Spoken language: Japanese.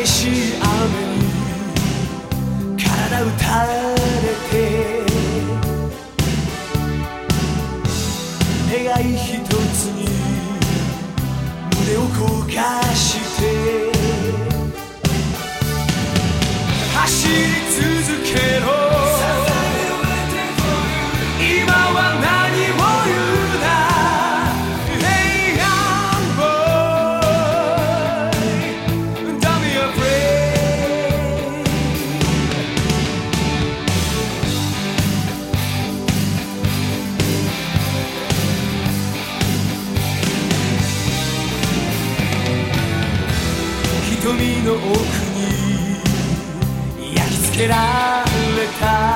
激しい雨に体打たれて願い一つに胸を焦がして走り続けろ。瞳の奥に焼き付けられた